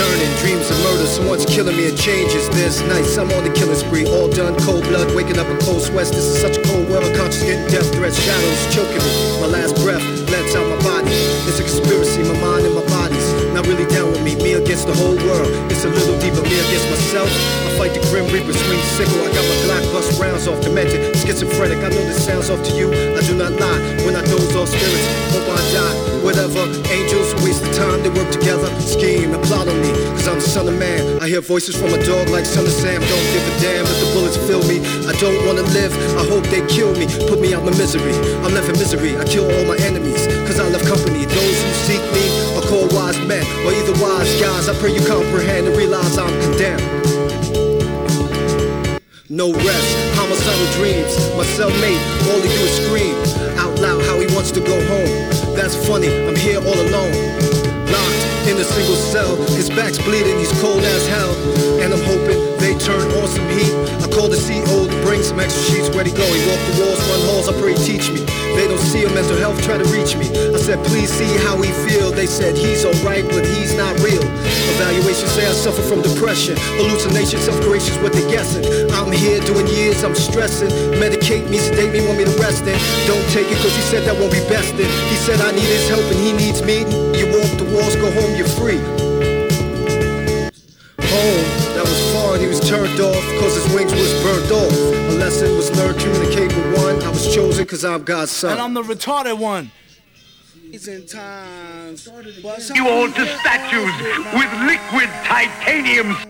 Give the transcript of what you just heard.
returning. Dreams of murder, someone's killing me, it changes. This night. I'm on the killing spree, all done, cold blood, waking up in cold sweats. This is such a cold world, conscious getting death threats, shadows choking me. My last breath lets out my body. It's a conspiracy, my mind and my body's not really down with me. Me against the whole world. It's a little deeper, me against myself. I fight the grim reaper, swing sickle. I got my Glock bust rounds off, demented, schizophrenic. I know this sounds off to you. I do not lie when I doze off spirits. Hope I die. Whatever, angels waste the time they son of man. I hear voices from a dog like son of Sam. Don't give a damn if the bullets fill me. I don't wanna live. I hope they kill me. Put me out my misery. I'm left in misery. I kill all my enemies. Cause I love company. Those who seek me are called wise men. Or either wise guys. I pray you comprehend and realize I'm condemned. No rest, homicidal dreams. My cellmate, all he do is scream out loud how he wants to go home. That's funny, a single cell, his back's bleeding, he's cold as hell. And I'm hoping they turn on some heat. I call the CO to bring some extra sheets. Where'd he go? He walked the walls, run halls, I pray he teach me. They don't see a mental health try to reach me. I said, please see how he feel. They said he's alright, but he's not real. Evaluations say I suffer from depression. Hallucinations, self-creations, what they guessing. I'm here doing years, I'm stressing. Medicate me, sedate me, want me to rest in. Don't take it, cause he said that won't be best in. He said I need his help and he needs me. You walk the he was turned off cause his wings was burnt off. A lesson was learned, communicate with one. I was chosen cause I'm God's son. And I'm the retarded one. In times, but You alter statues with liquid titanium.